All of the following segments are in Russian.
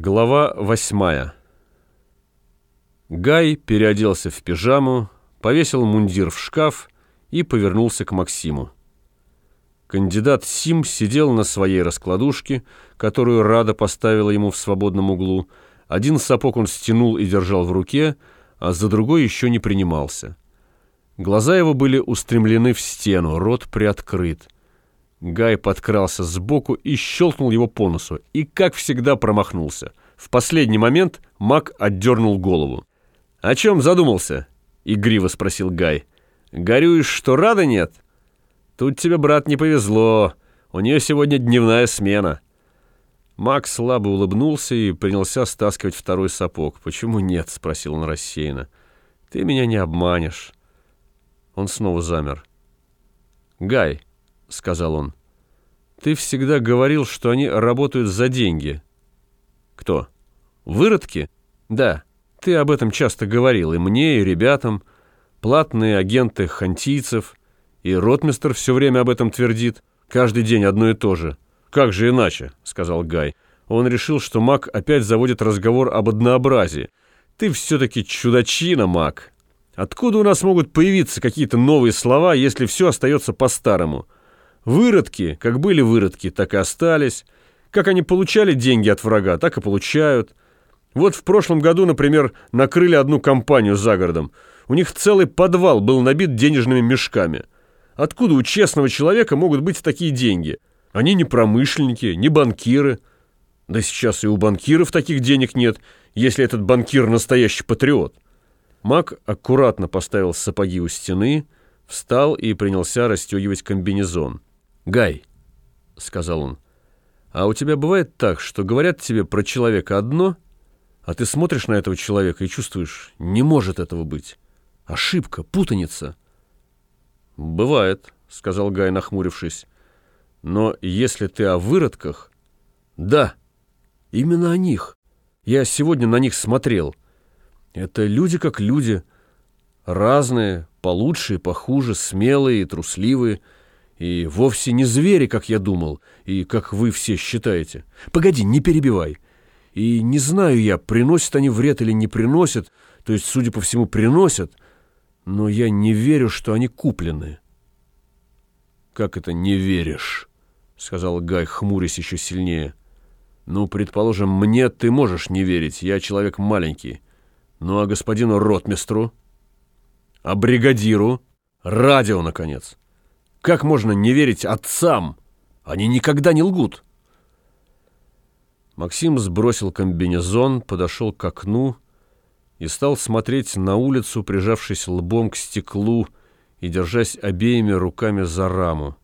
Глава восьмая. Гай переоделся в пижаму, повесил мундир в шкаф и повернулся к Максиму. Кандидат Сим сидел на своей раскладушке, которую Рада поставила ему в свободном углу. Один сапог он стянул и держал в руке, а за другой еще не принимался. Глаза его были устремлены в стену, рот приоткрыт. Гай подкрался сбоку и щелкнул его по носу, и, как всегда, промахнулся. В последний момент маг отдернул голову. «О чем задумался?» — игриво спросил Гай. «Горюешь, что рада нет?» «Тут тебе, брат, не повезло. У нее сегодня дневная смена». Маг слабо улыбнулся и принялся стаскивать второй сапог. «Почему нет?» — спросил он рассеянно. «Ты меня не обманешь». Он снова замер. «Гай», — сказал он. «Ты всегда говорил, что они работают за деньги». «Кто? Выродки?» «Да, ты об этом часто говорил, и мне, и ребятам. Платные агенты хантийцев, и ротмистр все время об этом твердит. Каждый день одно и то же». «Как же иначе?» — сказал Гай. Он решил, что маг опять заводит разговор об однообразии. «Ты все-таки чудачина, маг. Откуда у нас могут появиться какие-то новые слова, если все остается по-старому?» Выродки, как были выродки, так и остались. Как они получали деньги от врага, так и получают. Вот в прошлом году, например, накрыли одну компанию за городом. У них целый подвал был набит денежными мешками. Откуда у честного человека могут быть такие деньги? Они не промышленники, не банкиры. Да сейчас и у банкиров таких денег нет, если этот банкир настоящий патриот. Мак аккуратно поставил сапоги у стены, встал и принялся расстегивать комбинезон. «Гай», — сказал он, — «а у тебя бывает так, что говорят тебе про человека одно, а ты смотришь на этого человека и чувствуешь, не может этого быть. Ошибка, путаница». «Бывает», — сказал Гай, нахмурившись. «Но если ты о выродках...» «Да, именно о них. Я сегодня на них смотрел. Это люди как люди. Разные, получше и похуже, смелые и трусливые». И вовсе не звери, как я думал, и как вы все считаете. Погоди, не перебивай. И не знаю я, приносят они вред или не приносят, то есть, судя по всему, приносят, но я не верю, что они куплены. «Как это не веришь?» — сказал Гай, хмурясь еще сильнее. «Ну, предположим, мне ты можешь не верить, я человек маленький. Ну, а господину ротмистру? А бригадиру? Радио, наконец!» Как можно не верить отцам? Они никогда не лгут. Максим сбросил комбинезон, подошел к окну и стал смотреть на улицу, прижавшись лбом к стеклу и держась обеими руками за раму.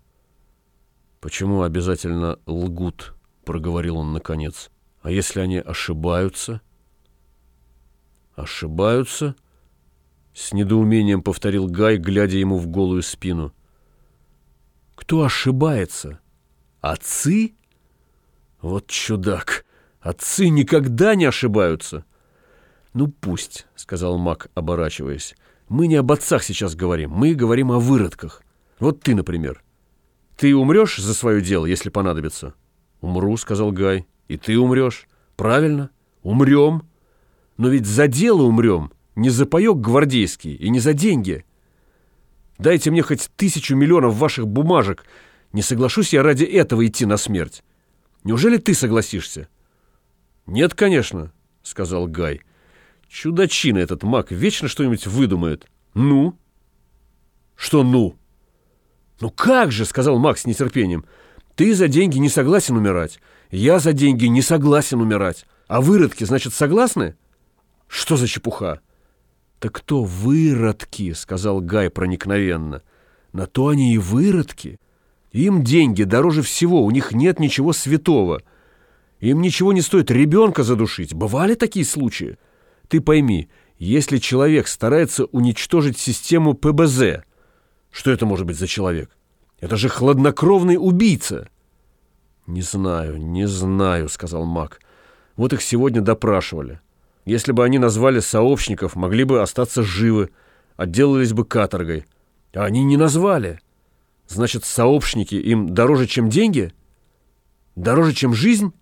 «Почему обязательно лгут?» — проговорил он наконец. «А если они ошибаются?» «Ошибаются?» — с недоумением повторил Гай, глядя ему в голую спину. Кто ошибается? Отцы? Вот чудак. Отцы никогда не ошибаются. Ну пусть, сказал Мак, оборачиваясь. Мы не об отцах сейчас говорим, мы говорим о выродках. Вот ты, например. Ты умрешь за свое дело, если понадобится? Умру, сказал Гай. И ты умрешь. Правильно, умрем. Но ведь за дело умрем, не за паек гвардейский и не за деньги. Дайте мне хоть тысячу миллионов ваших бумажек. Не соглашусь я ради этого идти на смерть. Неужели ты согласишься? Нет, конечно, сказал Гай. Чудачина этот маг вечно что-нибудь выдумает. Ну? Что ну? Ну как же, сказал Макс с нетерпением. Ты за деньги не согласен умирать. Я за деньги не согласен умирать. А выродки, значит, согласны? Что за чепуха? «Так кто выродки?» — сказал Гай проникновенно. «На то они и выродки. Им деньги дороже всего, у них нет ничего святого. Им ничего не стоит ребенка задушить. Бывали такие случаи? Ты пойми, если человек старается уничтожить систему ПБЗ, что это может быть за человек? Это же хладнокровный убийца!» «Не знаю, не знаю», — сказал Мак. «Вот их сегодня допрашивали. Если бы они назвали сообщников, могли бы остаться живы, отделались бы каторгой. А они не назвали. Значит, сообщники им дороже, чем деньги? Дороже, чем жизнь?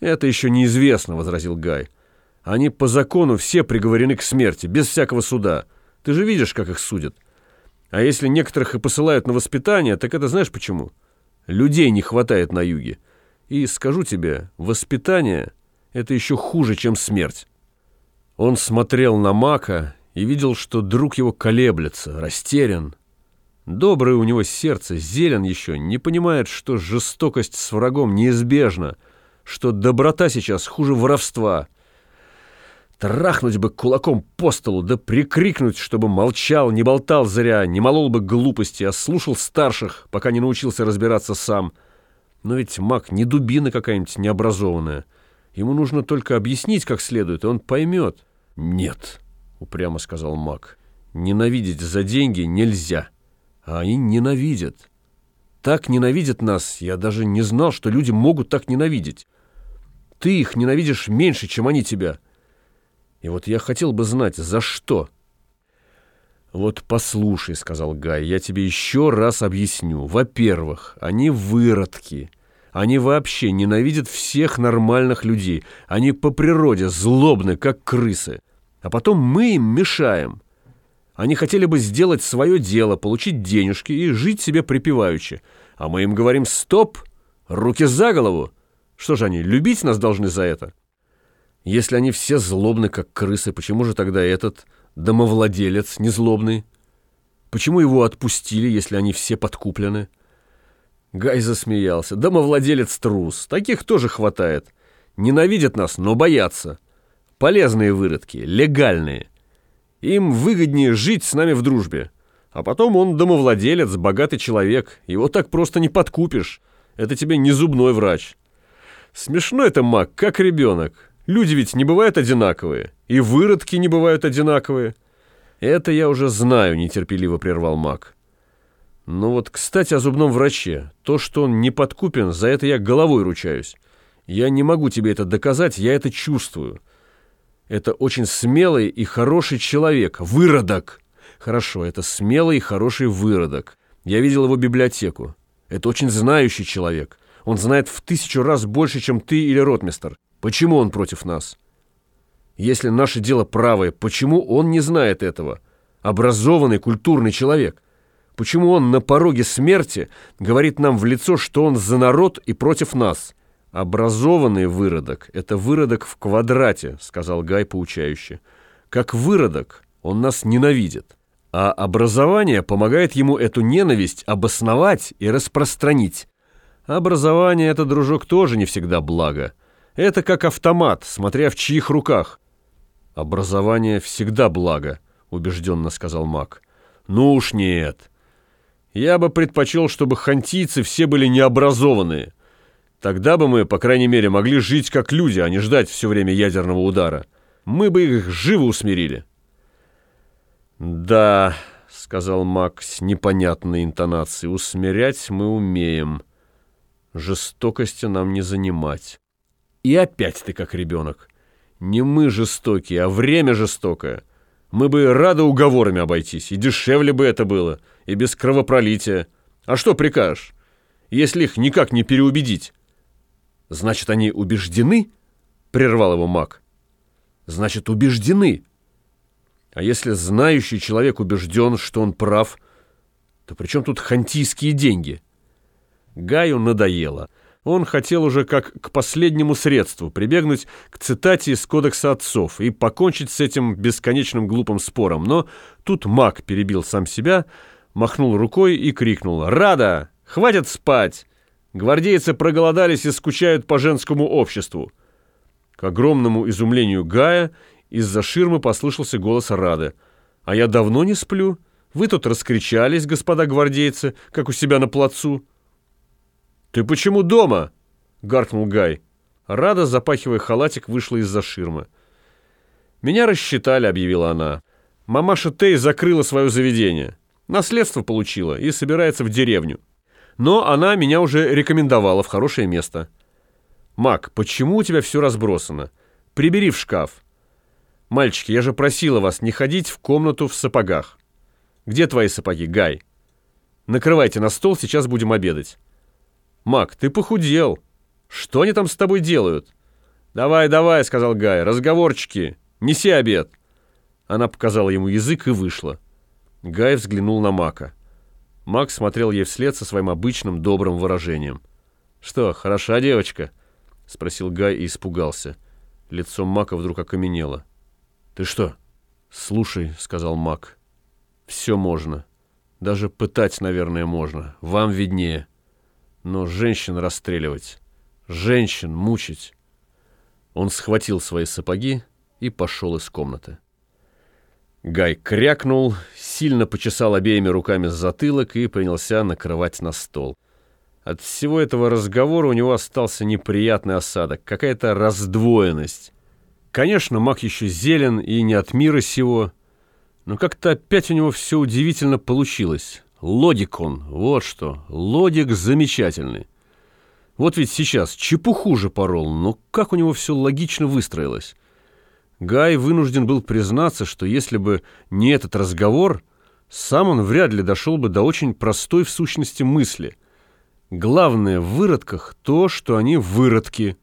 «Это еще неизвестно», — возразил Гай. «Они по закону все приговорены к смерти, без всякого суда. Ты же видишь, как их судят. А если некоторых и посылают на воспитание, так это знаешь почему? Людей не хватает на юге. И скажу тебе, воспитание — это еще хуже, чем смерть». Он смотрел на Мака и видел, что друг его колеблется, растерян. Доброе у него сердце, зелен еще, не понимает, что жестокость с врагом неизбежна — что доброта сейчас хуже воровства. Трахнуть бы кулаком по столу, да прикрикнуть, чтобы молчал, не болтал зря, не молол бы глупости, а слушал старших, пока не научился разбираться сам. Но ведь маг не дубина какая-нибудь необразованная. Ему нужно только объяснить как следует, и он поймет. «Нет», — упрямо сказал маг, — «ненавидеть за деньги нельзя». А они ненавидят. Так ненавидят нас, я даже не знал, что люди могут так ненавидеть. Ты их ненавидишь меньше, чем они тебя. И вот я хотел бы знать, за что. Вот послушай, сказал Гай, я тебе еще раз объясню. Во-первых, они выродки. Они вообще ненавидят всех нормальных людей. Они по природе злобны, как крысы. А потом мы им мешаем. Они хотели бы сделать свое дело, получить денежки и жить себе припеваючи. А мы им говорим «стоп! Руки за голову!» Что же они, любить нас должны за это? Если они все злобны, как крысы, почему же тогда этот домовладелец не злобный? Почему его отпустили, если они все подкуплены? Гай засмеялся. Домовладелец трус. Таких тоже хватает. Ненавидят нас, но боятся. Полезные выродки, легальные. Им выгоднее жить с нами в дружбе. А потом он домовладелец, богатый человек. Его так просто не подкупишь. Это тебе не зубной врач. Смешно это, маг, как ребенок. Люди ведь не бывают одинаковые. И выродки не бывают одинаковые. Это я уже знаю, нетерпеливо прервал маг. Ну вот, кстати, о зубном враче. То, что он не подкупен, за это я головой ручаюсь. Я не могу тебе это доказать, я это чувствую. Это очень смелый и хороший человек. Выродок! Хорошо, это смелый и хороший выродок. Я видел его библиотеку. Это очень знающий человек. Он знает в тысячу раз больше, чем ты или ротмистер. Почему он против нас? Если наше дело правое, почему он не знает этого? Образованный, культурный человек. Почему он на пороге смерти говорит нам в лицо, что он за народ и против нас? Образованный выродок – это выродок в квадрате, сказал Гай поучающе. Как выродок он нас ненавидит. А образование помогает ему эту ненависть обосновать и распространить. Образование — это, дружок, тоже не всегда благо. Это как автомат, смотря в чьих руках. Образование всегда благо, убежденно сказал маг. Ну уж нет. Я бы предпочел, чтобы хантийцы все были необразованные. Тогда бы мы, по крайней мере, могли жить как люди, а не ждать все время ядерного удара. Мы бы их живо усмирили. «Да», — сказал Мак с непонятной интонацией, — «усмирять мы умеем». Жестокости нам не занимать. И опять ты как ребенок. Не мы жестокие, а время жестокое. Мы бы рады уговорами обойтись, и дешевле бы это было, и без кровопролития. А что прикажешь, если их никак не переубедить? Значит, они убеждены? Прервал его маг. Значит, убеждены. А если знающий человек убежден, что он прав, то при чем тут хантийские деньги? Гаю надоело. Он хотел уже как к последнему средству прибегнуть к цитате из Кодекса отцов и покончить с этим бесконечным глупым спором. Но тут маг перебил сам себя, махнул рукой и крикнул «Рада! Хватит спать! Гвардейцы проголодались и скучают по женскому обществу!» К огромному изумлению Гая из-за ширмы послышался голос Рады. «А я давно не сплю. Вы тут раскричались, господа гвардейцы, как у себя на плацу». «Ты почему дома?» — гаркнул Гай. Рада, запахивая халатик, вышла из-за ширмы. «Меня рассчитали», — объявила она. «Мамаша Тей закрыла свое заведение. Наследство получила и собирается в деревню. Но она меня уже рекомендовала в хорошее место». «Мак, почему у тебя все разбросано? Прибери в шкаф». «Мальчики, я же просила вас не ходить в комнату в сапогах». «Где твои сапоги, Гай?» «Накрывайте на стол, сейчас будем обедать». «Мак, ты похудел. Что они там с тобой делают? «Давай, давай», — сказал Гай, — «разговорчики, неси обед». Она показала ему язык и вышла. Гай взглянул на Мака. Мак смотрел ей вслед со своим обычным добрым выражением. «Что, хороша девочка?» — спросил Гай и испугался. Лицо Мака вдруг окаменело. «Ты что?» «Слушай», — сказал Мак, — «все можно. Даже пытать, наверное, можно. Вам виднее. Но женщин расстреливать, женщин мучить...» Он схватил свои сапоги и пошел из комнаты. Гай крякнул, сильно почесал обеими руками затылок и принялся накрывать на стол. От всего этого разговора у него остался неприятный осадок, какая-то раздвоенность. Конечно, Мак еще зелен и не от мира сего, но как-то опять у него все удивительно получилось. Логик он, вот что, логик замечательный. Вот ведь сейчас чепуху же порол, но как у него все логично выстроилось. Гай вынужден был признаться, что если бы не этот разговор, сам он вряд ли дошел бы до очень простой в сущности мысли. Главное в выродках то, что они выродки.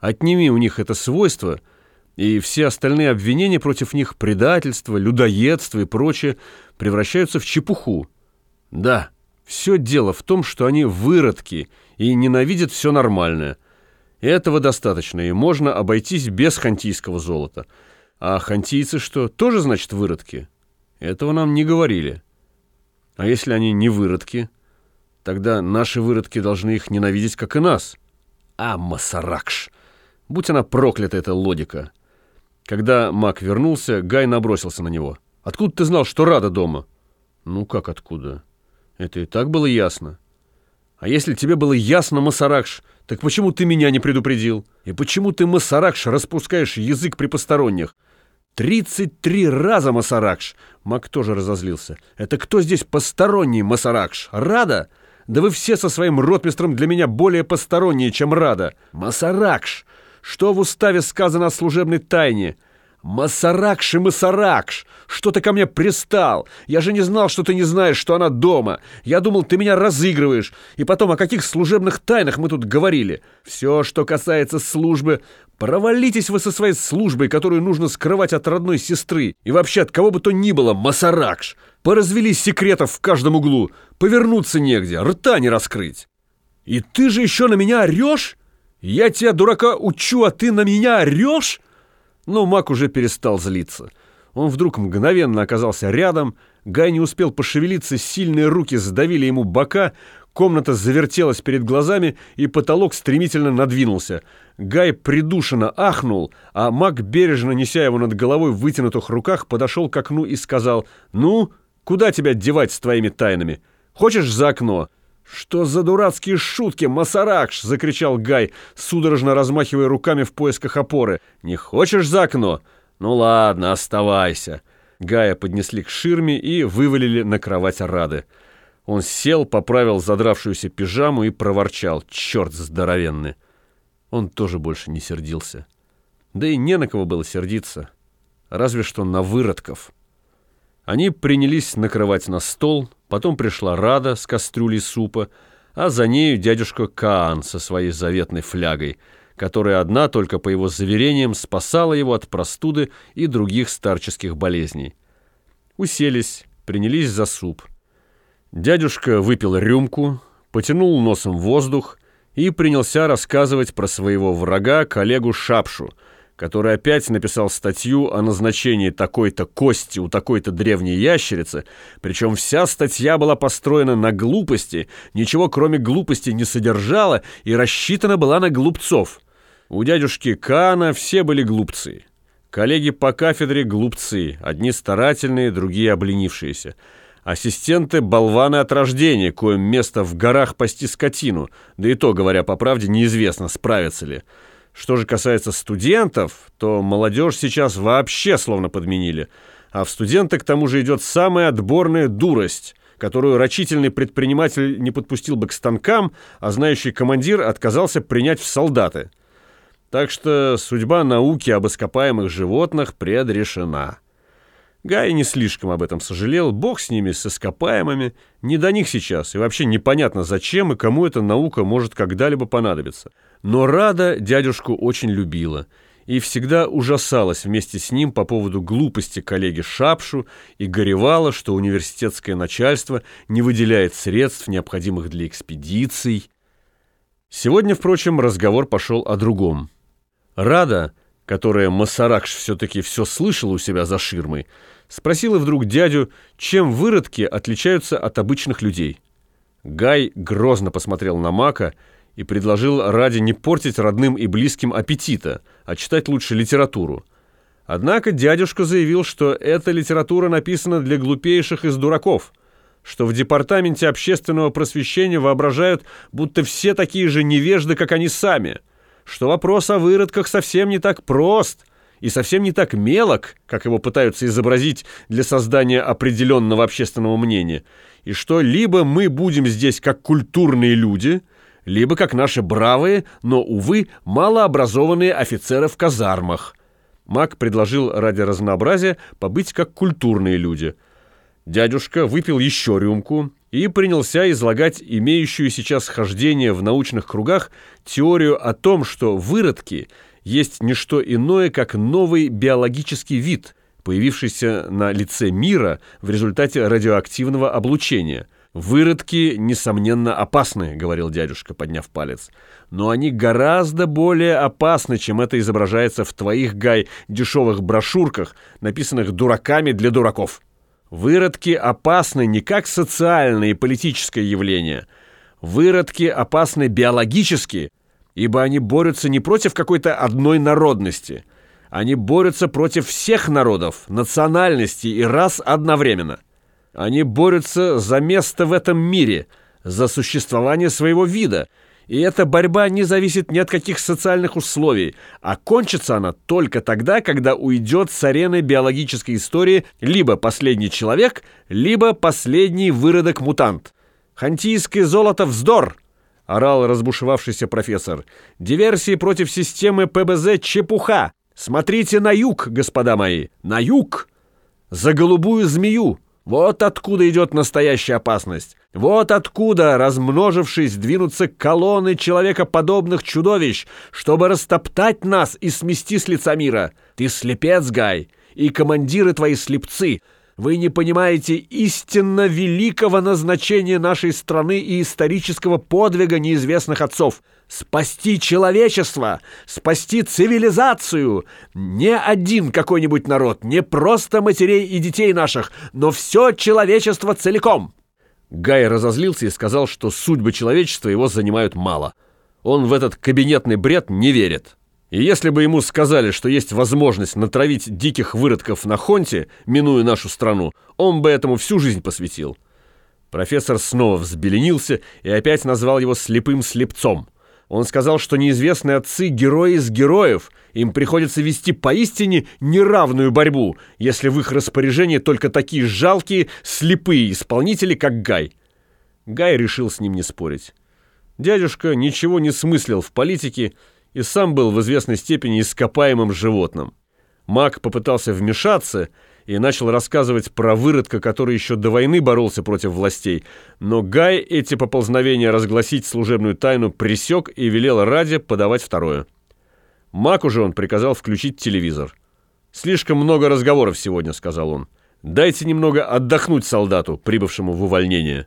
Отними у них это свойство, и все остальные обвинения против них, предательство, людоедство и прочее, превращаются в чепуху. Да, все дело в том, что они выродки и ненавидят все нормальное. Этого достаточно, и можно обойтись без хантийского золота. А хантийцы что, тоже, значит, выродки? Этого нам не говорили. А если они не выродки, тогда наши выродки должны их ненавидеть, как и нас. А, Масаракш! Будь она проклята, эта логика. Когда маг вернулся, Гай набросился на него. «Откуда ты знал, что Рада дома?» «Ну как откуда?» «Это и так было ясно». «А если тебе было ясно, Масаракш, так почему ты меня не предупредил? И почему ты, Масаракш, распускаешь язык при посторонних? Тридцать три раза, Масаракш! Мак тоже разозлился. Это кто здесь посторонний, Масаракш? Рада? Да вы все со своим ротмистром для меня более посторонние, чем Рада. Масаракш! Что в уставе сказано о служебной тайне?» «Масаракш и Масаракш! Что ты ко мне пристал? Я же не знал, что ты не знаешь, что она дома. Я думал, ты меня разыгрываешь. И потом, о каких служебных тайнах мы тут говорили? Все, что касается службы... Провалитесь вы со своей службой, которую нужно скрывать от родной сестры. И вообще от кого бы то ни было, Масаракш! Поразвелись секретов в каждом углу. Повернуться негде, рта не раскрыть. И ты же еще на меня орешь? Я тебя, дурака, учу, а ты на меня орешь?» Но Мак уже перестал злиться. Он вдруг мгновенно оказался рядом, Гай не успел пошевелиться, сильные руки сдавили ему бока, комната завертелась перед глазами, и потолок стремительно надвинулся. Гай придушенно ахнул, а Мак, бережно неся его над головой в вытянутых руках, подошел к окну и сказал «Ну, куда тебя девать с твоими тайнами? Хочешь за окно?» «Что за дурацкие шутки, Масаракш!» — закричал Гай, судорожно размахивая руками в поисках опоры. «Не хочешь за окно? Ну ладно, оставайся». Гая поднесли к ширме и вывалили на кровать Рады. Он сел, поправил задравшуюся пижаму и проворчал. «Черт здоровенный!» Он тоже больше не сердился. Да и не на кого было сердиться. Разве что на выродков. Они принялись накрывать на стол, потом пришла Рада с кастрюлей супа, а за нею дядюшка Каан со своей заветной флягой, которая одна только по его заверениям спасала его от простуды и других старческих болезней. Уселись, принялись за суп. Дядюшка выпил рюмку, потянул носом воздух и принялся рассказывать про своего врага, коллегу Шапшу — который опять написал статью о назначении такой-то кости у такой-то древней ящерицы, причем вся статья была построена на глупости, ничего кроме глупости не содержала и рассчитана была на глупцов. У дядюшки Кана все были глупцы. Коллеги по кафедре глупцы, одни старательные, другие обленившиеся. Ассистенты – болваны от рождения, коим место в горах пасти скотину, да и то, говоря по правде, неизвестно, справятся ли. Что же касается студентов, то молодежь сейчас вообще словно подменили. А в студенты к тому же идет самая отборная дурость, которую рачительный предприниматель не подпустил бы к станкам, а знающий командир отказался принять в солдаты. Так что судьба науки об ископаемых животных предрешена. Гай не слишком об этом сожалел, бог с ними, с ископаемыми, не до них сейчас, и вообще непонятно зачем и кому эта наука может когда-либо понадобиться. Но Рада дядюшку очень любила и всегда ужасалась вместе с ним по поводу глупости коллеги Шапшу и горевала, что университетское начальство не выделяет средств, необходимых для экспедиций. Сегодня, впрочем, разговор пошел о другом. Рада, которая Масаракш все-таки все слышала у себя за ширмой, спросила вдруг дядю, чем выродки отличаются от обычных людей. Гай грозно посмотрел на Мака и предложил ради не портить родным и близким аппетита, а читать лучше литературу. Однако дядюшка заявил, что эта литература написана для глупейших из дураков, что в департаменте общественного просвещения воображают, будто все такие же невежды, как они сами, что вопрос о выродках совсем не так прост – и совсем не так мелок, как его пытаются изобразить для создания определенного общественного мнения, и что либо мы будем здесь как культурные люди, либо как наши бравые, но, увы, малообразованные офицеры в казармах. Мак предложил ради разнообразия побыть как культурные люди. Дядюшка выпил еще рюмку и принялся излагать имеющую сейчас хождение в научных кругах теорию о том, что выродки – есть не что иное, как новый биологический вид, появившийся на лице мира в результате радиоактивного облучения. «Выродки, несомненно, опасны», — говорил дядюшка, подняв палец. «Но они гораздо более опасны, чем это изображается в твоих, Гай, дешевых брошюрках, написанных дураками для дураков. Выродки опасны не как социальное и политическое явление. Выродки опасны биологически, ибо они борются не против какой-то одной народности. Они борются против всех народов, национальностей и рас одновременно. Они борются за место в этом мире, за существование своего вида. И эта борьба не зависит ни от каких социальных условий, а кончится она только тогда, когда уйдет с арены биологической истории либо последний человек, либо последний выродок-мутант. Хантийское золото – вздор! — орал разбушевавшийся профессор. «Диверсии против системы ПБЗ — чепуха! Смотрите на юг, господа мои! На юг! За голубую змею! Вот откуда идет настоящая опасность! Вот откуда, размножившись, двинутся колонны человекоподобных чудовищ, чтобы растоптать нас и смести с лица мира! Ты слепец, Гай, и командиры твои слепцы!» Вы не понимаете истинно великого назначения нашей страны и исторического подвига неизвестных отцов. Спасти человечество, спасти цивилизацию. Не один какой-нибудь народ, не просто матерей и детей наших, но все человечество целиком. Гай разозлился и сказал, что судьбы человечества его занимают мало. Он в этот кабинетный бред не верит. И если бы ему сказали, что есть возможность натравить диких выродков на Хонте, минуя нашу страну, он бы этому всю жизнь посвятил. Профессор снова взбеленился и опять назвал его слепым слепцом. Он сказал, что неизвестные отцы – герои из героев, им приходится вести поистине неравную борьбу, если в их распоряжении только такие жалкие, слепые исполнители, как Гай. Гай решил с ним не спорить. Дядюшка ничего не смыслил в политике, и сам был в известной степени ископаемым животным. Маг попытался вмешаться и начал рассказывать про выродка, который еще до войны боролся против властей, но Гай эти поползновения разгласить служебную тайну пресек и велел Раде подавать второе. Маг уже он приказал включить телевизор. «Слишком много разговоров сегодня», — сказал он. «Дайте немного отдохнуть солдату, прибывшему в увольнение».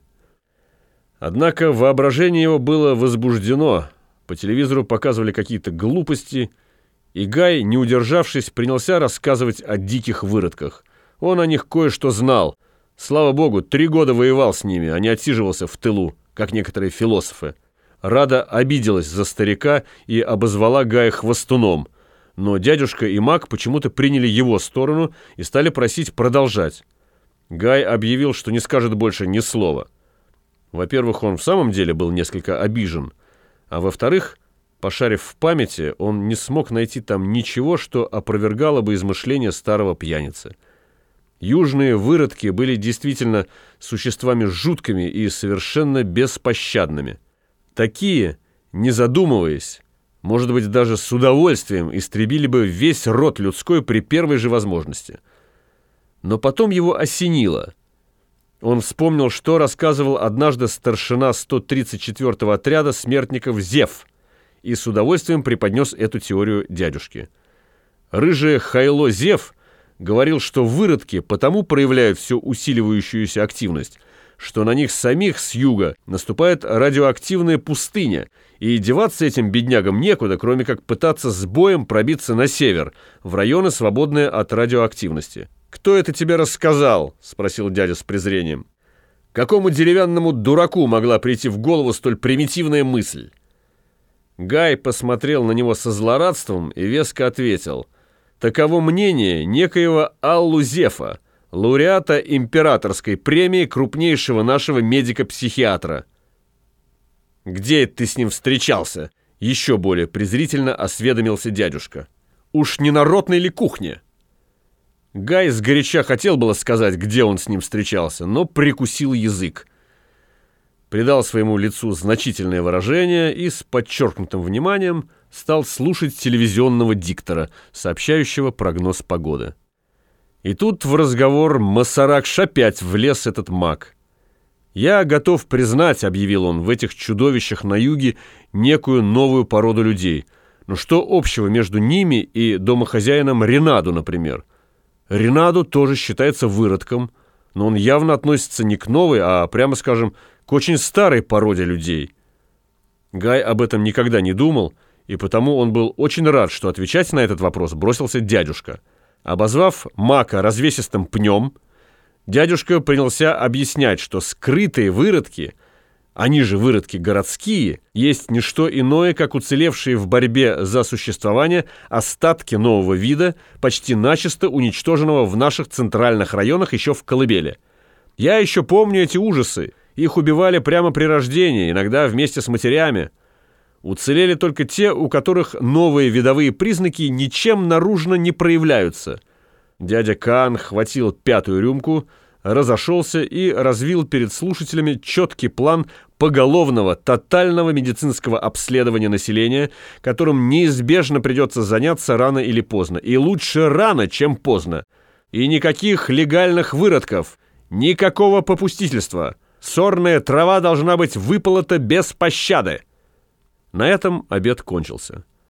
Однако воображение его было возбуждено, по телевизору показывали какие-то глупости, и Гай, не удержавшись, принялся рассказывать о диких выродках. Он о них кое-что знал. Слава богу, три года воевал с ними, а не отсиживался в тылу, как некоторые философы. Рада обиделась за старика и обозвала Гая хвостуном. Но дядюшка и маг почему-то приняли его сторону и стали просить продолжать. Гай объявил, что не скажет больше ни слова. Во-первых, он в самом деле был несколько обижен – а во-вторых, пошарив в памяти, он не смог найти там ничего, что опровергало бы измышления старого пьяницы. Южные выродки были действительно существами жуткими и совершенно беспощадными. Такие, не задумываясь, может быть, даже с удовольствием истребили бы весь род людской при первой же возможности. Но потом его осенило. Он вспомнил, что рассказывал однажды старшина 134-го отряда смертников Зев, и с удовольствием преподнес эту теорию дядюшке. Рыжее Хайло Зев говорил, что выродки потому проявляют всю усиливающуюся активность, что на них самих с юга наступает радиоактивная пустыня, и деваться этим беднягам некуда, кроме как пытаться с боем пробиться на север, в районы, свободные от радиоактивности. «Кто это тебе рассказал?» — спросил дядя с презрением. «Какому деревянному дураку могла прийти в голову столь примитивная мысль?» Гай посмотрел на него со злорадством и веско ответил. «Таково мнение некоего Аллу Зефа, лауреата императорской премии крупнейшего нашего медика-психиатра». «Где ты с ним встречался?» Еще более презрительно осведомился дядюшка. «Уж не на ротной ли кухне?» Гай сгоряча хотел было сказать, где он с ним встречался, но прикусил язык. Придал своему лицу значительное выражение и с подчеркнутым вниманием стал слушать телевизионного диктора, сообщающего прогноз погоды. И тут в разговор Масаракш опять влез этот маг. «Я готов признать», — объявил он, — «в этих чудовищах на юге некую новую породу людей. Но что общего между ними и домохозяином Ренаду, например?» Ренаду тоже считается выродком, но он явно относится не к новой, а, прямо скажем, к очень старой породе людей. Гай об этом никогда не думал, и потому он был очень рад, что отвечать на этот вопрос бросился дядюшка. Обозвав Мака развесистым пнем, дядюшка принялся объяснять, что скрытые выродки – они же выродки городские, есть не что иное, как уцелевшие в борьбе за существование остатки нового вида, почти начисто уничтоженного в наших центральных районах еще в Колыбеле. Я еще помню эти ужасы. Их убивали прямо при рождении, иногда вместе с матерями. Уцелели только те, у которых новые видовые признаки ничем наружно не проявляются. Дядя Кан хватил пятую рюмку – разошелся и развил перед слушателями четкий план поголовного, тотального медицинского обследования населения, которым неизбежно придется заняться рано или поздно. И лучше рано, чем поздно. И никаких легальных выродков, никакого попустительства. Сорная трава должна быть выполота без пощады. На этом обед кончился.